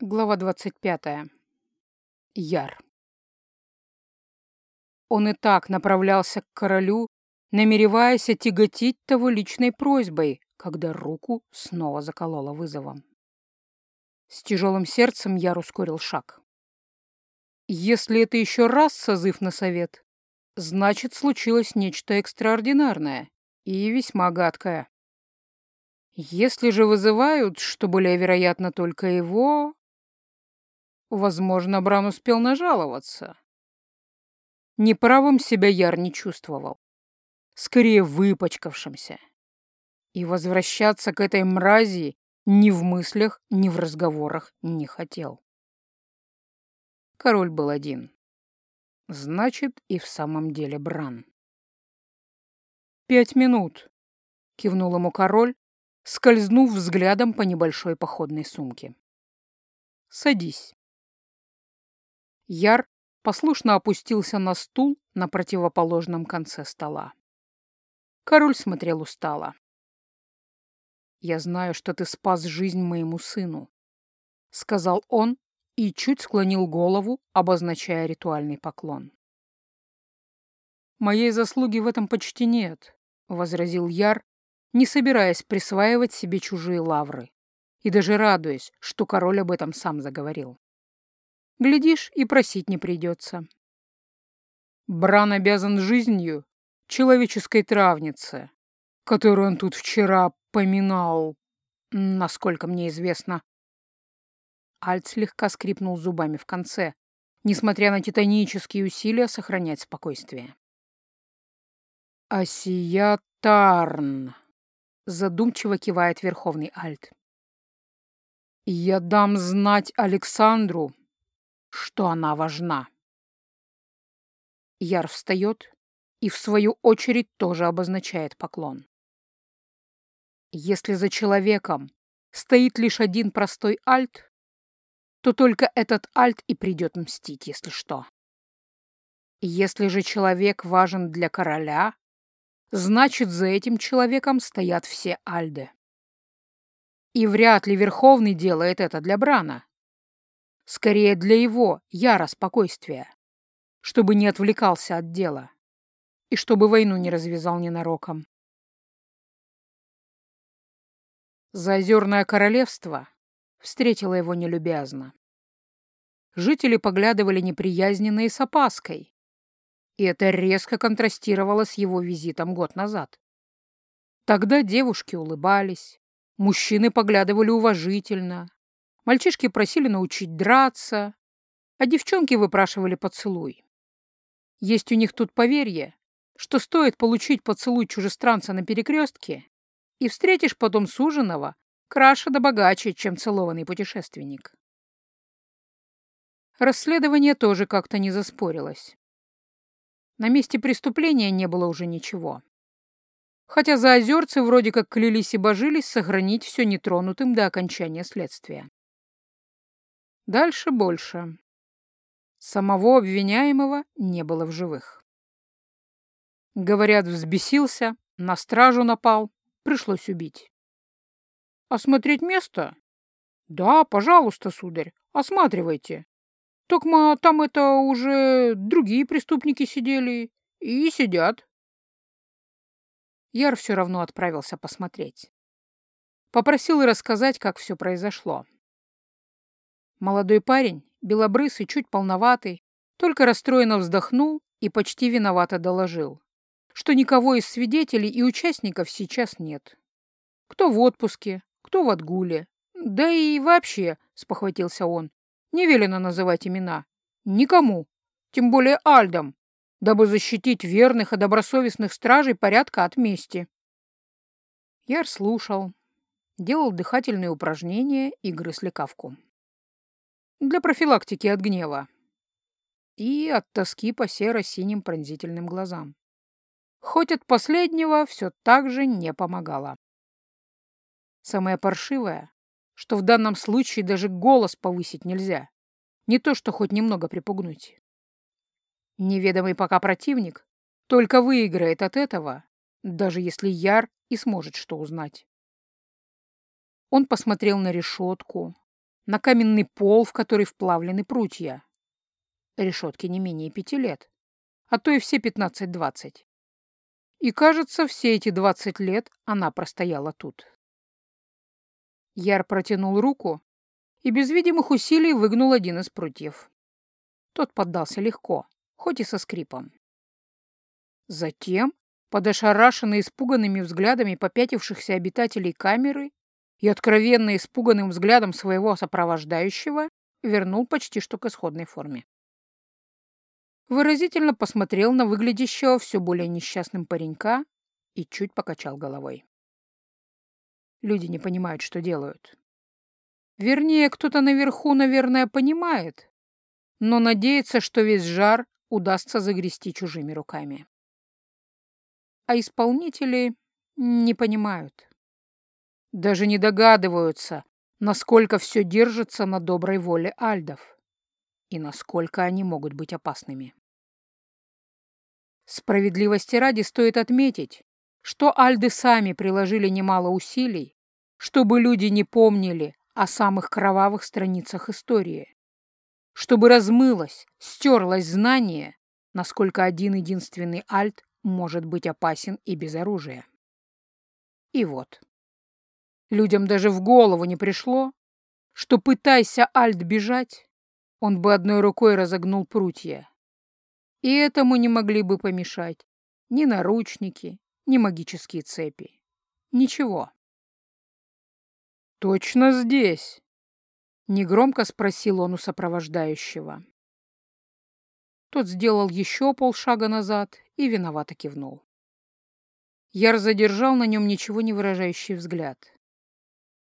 Глава 25. Яр. Он и так направлялся к королю, намереваясь отяготить того личной просьбой, когда руку снова заколола вызовом. С тяжелым сердцем Яр ускорил шаг. Если это еще раз созыв на совет, значит, случилось нечто экстраординарное и весьма гадкое. Если же вызывают, что более вероятно только его, Возможно, Бран успел нажаловаться. Неправым себя Яр не чувствовал. Скорее выпачкавшимся. И возвращаться к этой мрази ни в мыслях, ни в разговорах не хотел. Король был один. Значит, и в самом деле Бран. «Пять минут», — кивнул ему король, скользнув взглядом по небольшой походной сумке. «Садись». Яр послушно опустился на стул на противоположном конце стола. Король смотрел устало. «Я знаю, что ты спас жизнь моему сыну», — сказал он и чуть склонил голову, обозначая ритуальный поклон. «Моей заслуги в этом почти нет», — возразил Яр, не собираясь присваивать себе чужие лавры, и даже радуясь, что король об этом сам заговорил. Глядишь, и просить не придется. Бран обязан жизнью человеческой травнице, которую он тут вчера поминал, насколько мне известно. Альт слегка скрипнул зубами в конце, несмотря на титанические усилия сохранять спокойствие. «Асия Тарн», — задумчиво кивает Верховный Альт. «Я дам знать Александру, что она важна. Яр встает и, в свою очередь, тоже обозначает поклон. Если за человеком стоит лишь один простой альт, то только этот альт и придет мстить, если что. Если же человек важен для короля, значит, за этим человеком стоят все альды. И вряд ли Верховный делает это для Брана. Скорее для его, яра спокойствия, чтобы не отвлекался от дела и чтобы войну не развязал ненароком. Заозерное королевство встретило его нелюбязно. Жители поглядывали неприязненно и с опаской, и это резко контрастировало с его визитом год назад. Тогда девушки улыбались, мужчины поглядывали уважительно, Мальчишки просили научить драться, а девчонки выпрашивали поцелуй. Есть у них тут поверье, что стоит получить поцелуй чужестранца на перекрестке, и встретишь потом суженого краше да богаче, чем целованный путешественник. Расследование тоже как-то не заспорилось. На месте преступления не было уже ничего. Хотя заозерцы вроде как клялись и божились сохранить все нетронутым до окончания следствия. Дальше больше. Самого обвиняемого не было в живых. Говорят, взбесился, на стражу напал, пришлось убить. Осмотреть место? Да, пожалуйста, сударь, осматривайте. Токма там это уже другие преступники сидели и сидят. Яр все равно отправился посмотреть. Попросил рассказать, как все произошло. Молодой парень, белобрысый, чуть полноватый, только расстроенно вздохнул и почти виновато доложил, что никого из свидетелей и участников сейчас нет. Кто в отпуске, кто в отгуле. Да и вообще, — спохватился он, — не велено называть имена. Никому, тем более Альдам, дабы защитить верных и добросовестных стражей порядка от мести. Яр слушал, делал дыхательные упражнения и грыз лекавку для профилактики от гнева и от тоски по серо-синим пронзительным глазам. Хоть от последнего все так же не помогало. Самое паршивое, что в данном случае даже голос повысить нельзя, не то что хоть немного припугнуть. Неведомый пока противник только выиграет от этого, даже если Яр и сможет что узнать. Он посмотрел на решетку, на каменный пол, в который вплавлены прутья. Решетки не менее пяти лет, а то и все пятнадцать-двадцать. И, кажется, все эти двадцать лет она простояла тут. Яр протянул руку и без видимых усилий выгнул один из прутьев. Тот поддался легко, хоть и со скрипом. Затем, под ошарашенно испуганными взглядами попятившихся обитателей камеры и откровенно испуганным взглядом своего сопровождающего, вернул почти что к исходной форме. Выразительно посмотрел на выглядящего все более несчастным паренька и чуть покачал головой. Люди не понимают, что делают. Вернее, кто-то наверху, наверное, понимает, но надеется, что весь жар удастся загрести чужими руками. А исполнители не понимают. Даже не догадываются, насколько все держится на доброй воле альдов и насколько они могут быть опасными. Справедливости ради стоит отметить, что альды сами приложили немало усилий, чтобы люди не помнили о самых кровавых страницах истории, чтобы размылось, стерлось знание, насколько один единственный альт может быть опасен и без оружия. И вот. Людям даже в голову не пришло, что, пытайся Альт бежать, он бы одной рукой разогнул прутья. И этому не могли бы помешать ни наручники, ни магические цепи. Ничего. «Точно здесь?» — негромко спросил он у сопровождающего. Тот сделал еще полшага назад и виновато кивнул. Яр задержал на нем ничего не выражающий взгляд.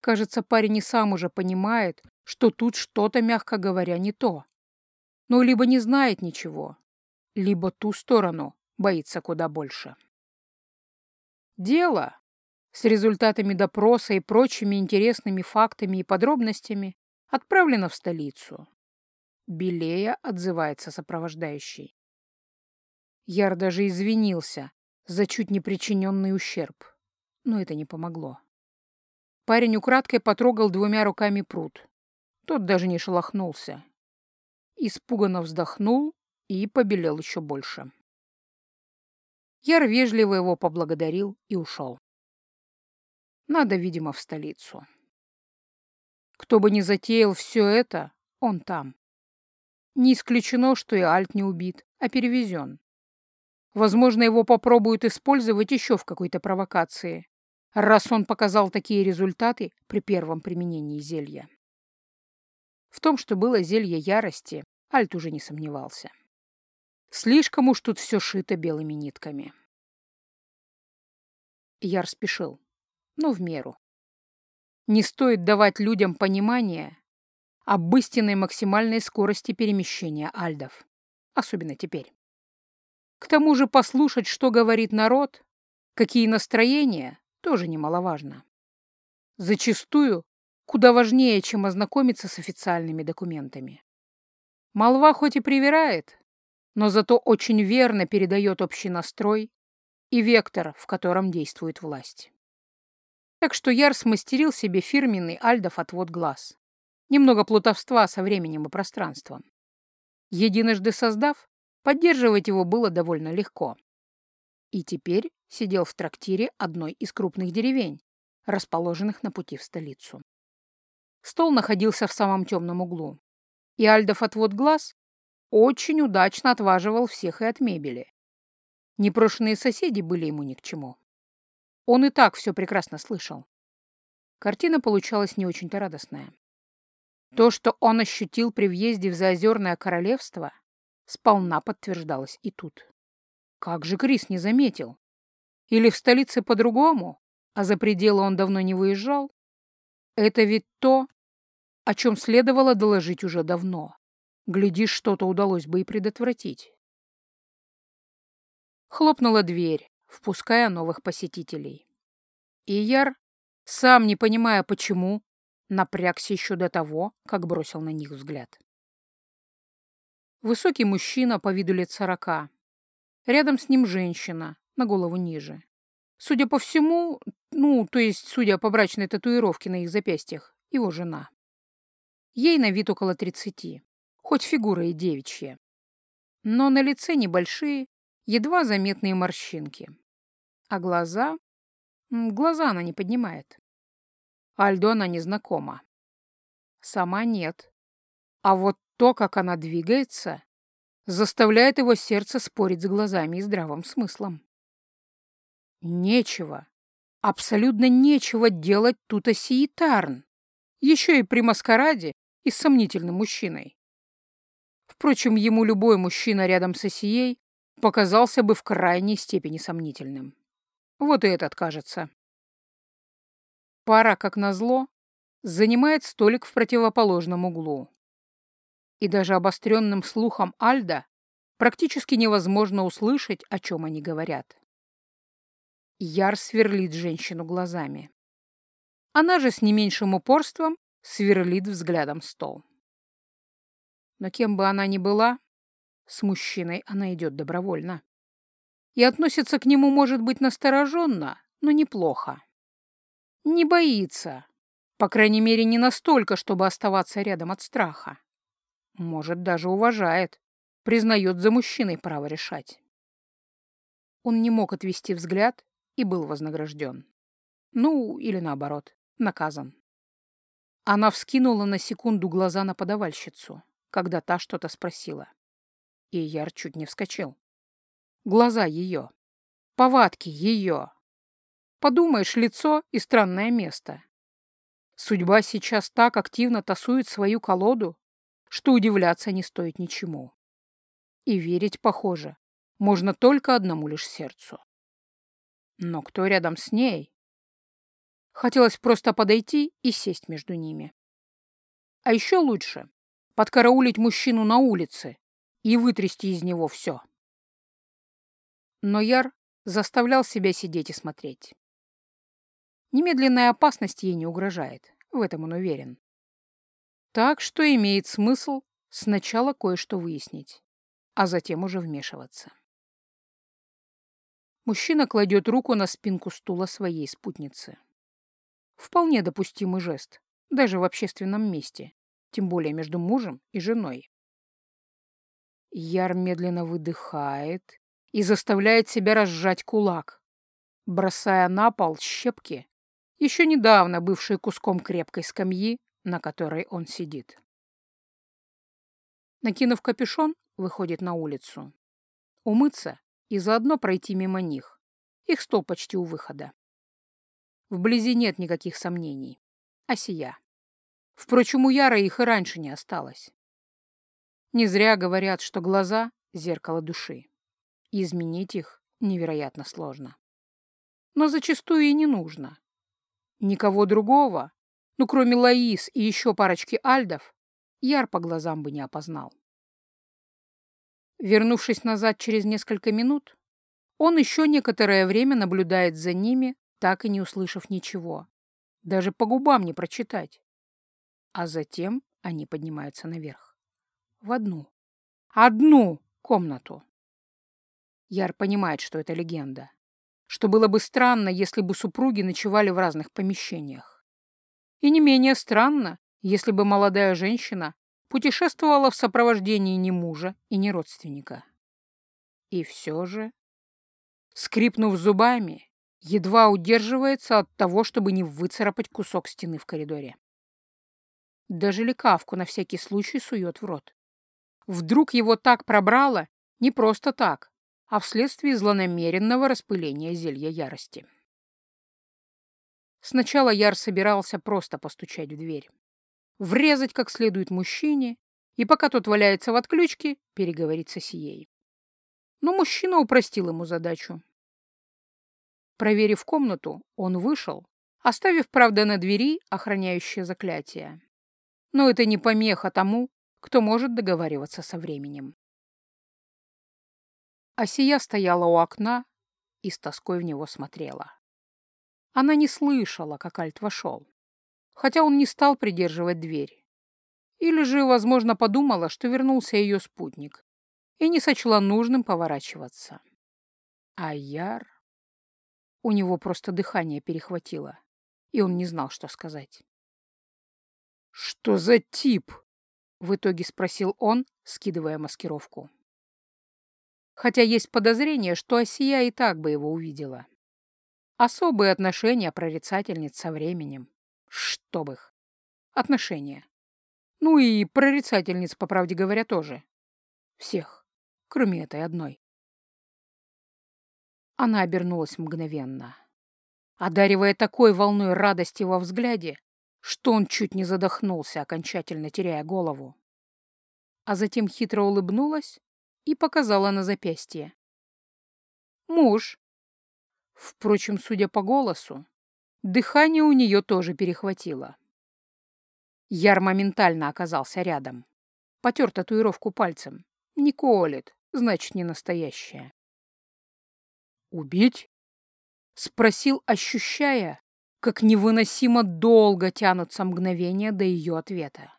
Кажется, парень и сам уже понимает, что тут что-то, мягко говоря, не то. Но либо не знает ничего, либо ту сторону боится куда больше. Дело с результатами допроса и прочими интересными фактами и подробностями отправлено в столицу. Белея отзывается сопровождающий. Яр даже извинился за чуть не причиненный ущерб, но это не помогло. Парень украдкой потрогал двумя руками пруд. Тот даже не шелохнулся. Испуганно вздохнул и побелел еще больше. Яр вежливо его поблагодарил и ушел. Надо, видимо, в столицу. Кто бы ни затеял все это, он там. Не исключено, что и Альт не убит, а перевезен. Возможно, его попробуют использовать еще в какой-то провокации, раз он показал такие результаты при первом применении зелья. В том, что было зелье ярости, Альт уже не сомневался. Слишком уж тут все шито белыми нитками. Яр спешил, но в меру. Не стоит давать людям понимание, об истинной максимальной скорости перемещения альдов. Особенно теперь. К тому же послушать, что говорит народ, какие настроения, тоже немаловажно. Зачастую куда важнее, чем ознакомиться с официальными документами. Молва хоть и привирает, но зато очень верно передает общий настрой и вектор, в котором действует власть. Так что Яр смастерил себе фирменный альдов отвод глаз. Немного плутовства со временем и пространством. Единожды создав, поддерживать его было довольно легко. И теперь сидел в трактире одной из крупных деревень, расположенных на пути в столицу. Стол находился в самом темном углу, и Альдов отвод глаз очень удачно отваживал всех и от мебели. Непрошенные соседи были ему ни к чему. Он и так все прекрасно слышал. Картина получалась не очень-то радостная. То, что он ощутил при въезде в Заозерное королевство, сполна подтверждалось и тут. Как же Крис не заметил? Или в столице по-другому, а за пределы он давно не выезжал? Это ведь то, о чем следовало доложить уже давно. Глядишь, что-то удалось бы и предотвратить. Хлопнула дверь, впуская новых посетителей. И Яр, сам не понимая почему, напрягся еще до того, как бросил на них взгляд. Высокий мужчина по виду лет сорока. Рядом с ним женщина, на голову ниже. Судя по всему, ну, то есть, судя по брачной татуировке на их запястьях, его жена. Ей на вид около тридцати, хоть фигура и девичья. Но на лице небольшие, едва заметные морщинки. А глаза... Глаза она не поднимает. Альдо она не знакома. Сама нет. А вот то, как она двигается, заставляет его сердце спорить с глазами и здравым смыслом. Нечего, абсолютно нечего делать тут Осии Тарн, еще и при маскараде и с сомнительным мужчиной. Впрочем, ему любой мужчина рядом с Осией показался бы в крайней степени сомнительным. Вот и этот, кажется. Пара, как назло, занимает столик в противоположном углу. И даже обостренным слухом Альда практически невозможно услышать, о чем они говорят. Яр сверлит женщину глазами. Она же с не меньшим упорством сверлит взглядом стол. Но кем бы она ни была, с мужчиной она идет добровольно. И относится к нему, может быть, настороженно, но неплохо. Не боится, по крайней мере, не настолько, чтобы оставаться рядом от страха. Может, даже уважает, признает за мужчиной право решать. Он не мог отвести взгляд и был вознагражден. Ну, или наоборот, наказан. Она вскинула на секунду глаза на подавальщицу, когда та что-то спросила. И Яр чуть не вскочил. Глаза ее. Повадки ее. Подумаешь, лицо и странное место. Судьба сейчас так активно тасует свою колоду, что удивляться не стоит ничему. И верить, похоже, можно только одному лишь сердцу. Но кто рядом с ней? Хотелось просто подойти и сесть между ними. А еще лучше подкараулить мужчину на улице и вытрясти из него все. Но Яр заставлял себя сидеть и смотреть. Немедленная опасность ей не угрожает, в этом он уверен. Так что имеет смысл сначала кое-что выяснить, а затем уже вмешиваться. Мужчина кладет руку на спинку стула своей спутницы. Вполне допустимый жест, даже в общественном месте, тем более между мужем и женой. Яр медленно выдыхает и заставляет себя разжать кулак, бросая на пол щепки, еще недавно бывшие куском крепкой скамьи, на которой он сидит. Накинув капюшон, выходит на улицу. Умыться и заодно пройти мимо них. Их стол почти у выхода. Вблизи нет никаких сомнений. А сия. Впрочем, у Яра их и раньше не осталось. Не зря говорят, что глаза — зеркало души. Изменить их невероятно сложно. Но зачастую и не нужно. Никого другого, ну кроме Лаис и еще парочки альдов, Яр по глазам бы не опознал. Вернувшись назад через несколько минут, он еще некоторое время наблюдает за ними, так и не услышав ничего. Даже по губам не прочитать. А затем они поднимаются наверх. В одну. Одну комнату. Яр понимает, что это легенда. Что было бы странно, если бы супруги ночевали в разных помещениях. И не менее странно, если бы молодая женщина путешествовала в сопровождении ни мужа и ни родственника. И все же, скрипнув зубами, едва удерживается от того, чтобы не выцарапать кусок стены в коридоре. Даже лекавку на всякий случай сует в рот. Вдруг его так пробрало не просто так, а вследствие злонамеренного распыления зелья ярости. Сначала Яр собирался просто постучать в дверь врезать как следует мужчине и, пока тот валяется в отключке, переговорить с Осией. Но мужчина упростил ему задачу. Проверив комнату, он вышел, оставив, правда, на двери охраняющее заклятие. Но это не помеха тому, кто может договариваться со временем. Осия стояла у окна и с тоской в него смотрела. Она не слышала, как Альт вошел хотя он не стал придерживать дверь. Или же, возможно, подумала, что вернулся ее спутник, и не сочла нужным поворачиваться. А Яр... У него просто дыхание перехватило, и он не знал, что сказать. «Что за тип?» — в итоге спросил он, скидывая маскировку. Хотя есть подозрение, что Осия и так бы его увидела. Особые отношения прорицательниц со временем. Чтоб их. Отношения. Ну и прорицательниц, по правде говоря, тоже. Всех, кроме этой одной. Она обернулась мгновенно, одаривая такой волной радости во взгляде, что он чуть не задохнулся, окончательно теряя голову. А затем хитро улыбнулась и показала на запястье. «Муж». Впрочем, судя по голосу, дыхание у нее тоже перехватило. Яр моментально оказался рядом. Потер татуировку пальцем. Не колет, значит, не настоящая. «Убить?» — спросил, ощущая, как невыносимо долго тянутся мгновения до ее ответа.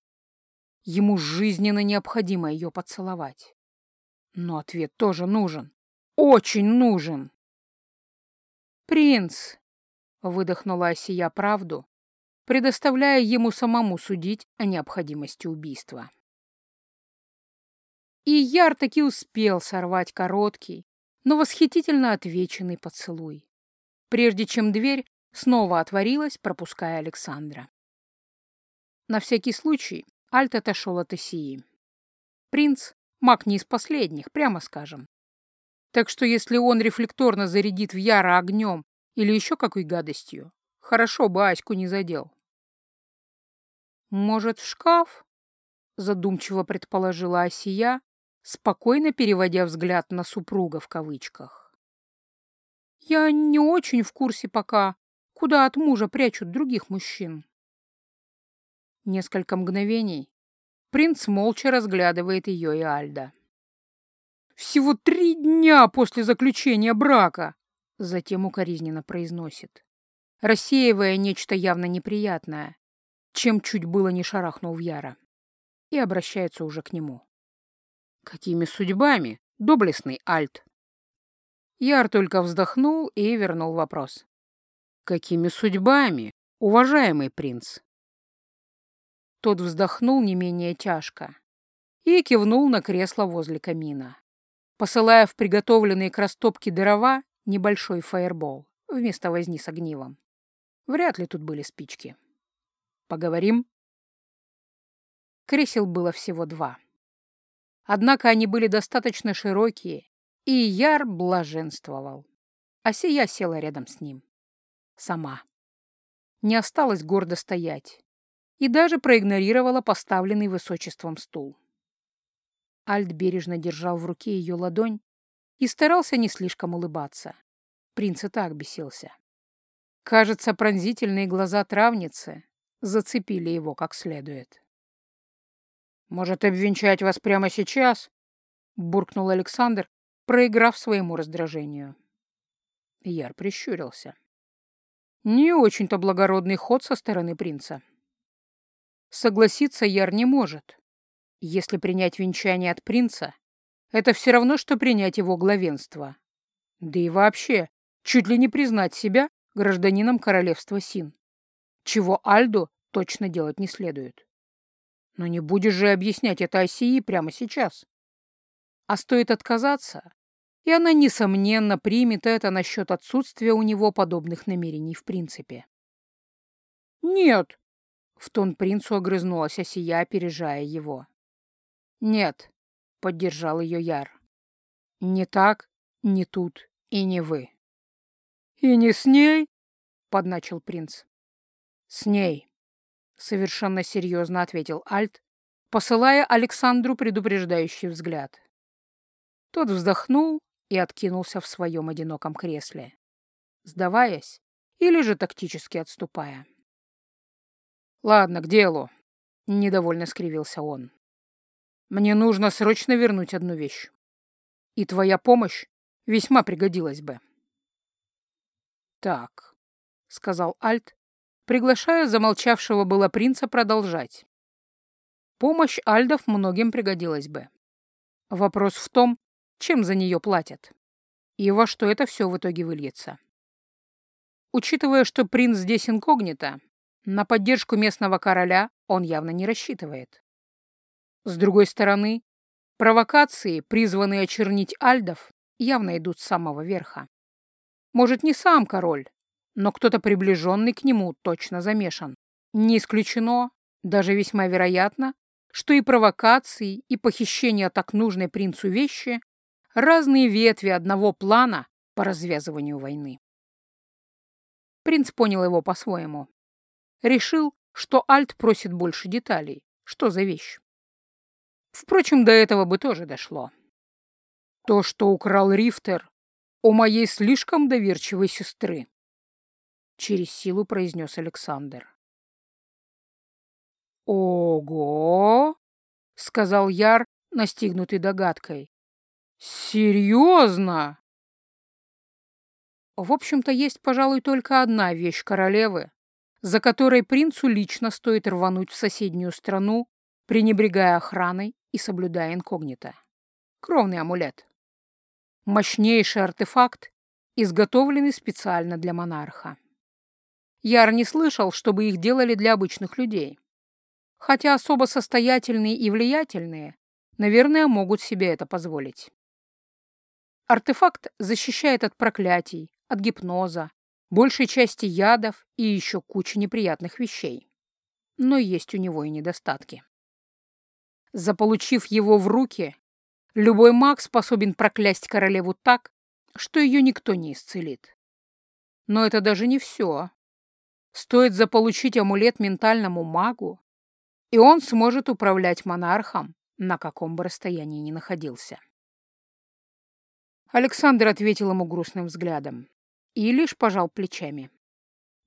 Ему жизненно необходимо ее поцеловать. Но ответ тоже нужен. Очень нужен. «Принц!» — выдохнула Осия правду, предоставляя ему самому судить о необходимости убийства. И Яр таки успел сорвать короткий, но восхитительно отвеченный поцелуй, прежде чем дверь снова отворилась, пропуская Александра. На всякий случай Альт отошел от Исии. Принц — маг не из последних, прямо скажем. Так что если он рефлекторно зарядит в Яра огнем или еще какой гадостью, хорошо бы Аську не задел. «Может, в шкаф?» — задумчиво предположила Осия, спокойно переводя взгляд на супруга в кавычках. «Я не очень в курсе пока, куда от мужа прячут других мужчин». Несколько мгновений принц молча разглядывает ее и Альда. «Всего три дня после заключения брака!» Затем укоризненно произносит, рассеивая нечто явно неприятное, чем чуть было не шарахнул в Яра, и обращается уже к нему. Какими судьбами, доблестный Альт? Яр только вздохнул и вернул вопрос. Какими судьбами, уважаемый принц? Тот вздохнул не менее тяжко и кивнул на кресло возле камина, посылая в приготовленные к растопке дрова небольшой фаербол вместо возни с огнивом. Вряд ли тут были спички. Поговорим? Кресел было всего два. Однако они были достаточно широкие, и Яр блаженствовал. А села рядом с ним. Сама. Не осталось гордо стоять. И даже проигнорировала поставленный высочеством стул. Альт бережно держал в руке ее ладонь и старался не слишком улыбаться. Принц и так бесился. Кажется, пронзительные глаза травницы зацепили его как следует. «Может, обвенчать вас прямо сейчас?» — буркнул Александр, проиграв своему раздражению. Яр прищурился. Не очень-то благородный ход со стороны принца. Согласиться Яр не может. Если принять венчание от принца, это все равно, что принять его главенство. Да и вообще, чуть ли не признать себя гражданином королевства Син, чего Альду точно делать не следует. Но не будешь же объяснять это Осии прямо сейчас. А стоит отказаться, и она, несомненно, примет это насчет отсутствия у него подобных намерений в принципе. «Нет!» — в тон принцу огрызнулась Осия, опережая его. «Нет», — поддержал ее Яр. «Не так, не тут и не вы». «И не с ней?» — подначил принц. «С ней», совершенно серьезно ответил Альт, посылая Александру предупреждающий взгляд. Тот вздохнул и откинулся в своем одиноком кресле, сдаваясь или же тактически отступая. «Ладно, к делу», — недовольно скривился он. «Мне нужно срочно вернуть одну вещь, и твоя помощь весьма пригодилась бы». «Так», — сказал Альт, приглашая замолчавшего было принца продолжать. Помощь альдов многим пригодилась бы. Вопрос в том, чем за нее платят, и во что это все в итоге выльется. Учитывая, что принц здесь инкогнито, на поддержку местного короля он явно не рассчитывает. С другой стороны, провокации, призванные очернить альдов, явно идут с самого верха. Может, не сам король, но кто-то приближенный к нему точно замешан. Не исключено, даже весьма вероятно, что и провокации, и похищение так нужной принцу вещи — разные ветви одного плана по развязыванию войны. Принц понял его по-своему. Решил, что Альт просит больше деталей. Что за вещь? Впрочем, до этого бы тоже дошло. То, что украл Рифтер, у моей слишком доверчивой сестры. Через силу произнес Александр. «Ого!» — сказал Яр, настигнутый догадкой. «Серьезно?» В общем-то, есть, пожалуй, только одна вещь королевы, за которой принцу лично стоит рвануть в соседнюю страну, пренебрегая охраной и соблюдая инкогнито. Кровный амулет. Мощнейший артефакт, изготовленный специально для монарха. Яр не слышал, чтобы их делали для обычных людей. Хотя особо состоятельные и влиятельные, наверное, могут себе это позволить. Артефакт защищает от проклятий, от гипноза, большей части ядов и еще кучи неприятных вещей. Но есть у него и недостатки. Заполучив его в руки, любой маг способен проклясть королеву так, что ее никто не исцелит. Но это даже не все. Стоит заполучить амулет ментальному магу, и он сможет управлять монархом, на каком бы расстоянии ни находился. Александр ответил ему грустным взглядом и лишь пожал плечами.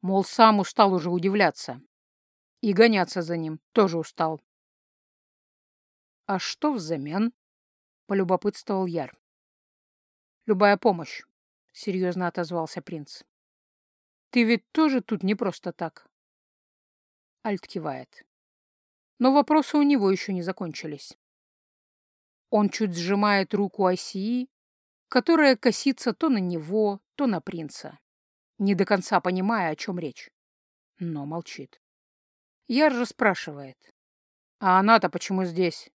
Мол, сам устал уже удивляться. И гоняться за ним тоже устал. «А что взамен?» — полюбопытствовал Яр. «Любая помощь», — серьезно отозвался принц. «Ты ведь тоже тут не просто так». Альт кивает. Но вопросы у него еще не закончились. Он чуть сжимает руку Осии, которая косится то на него, то на принца, не до конца понимая, о чем речь. Но молчит. Яр же спрашивает. «А она-то почему здесь?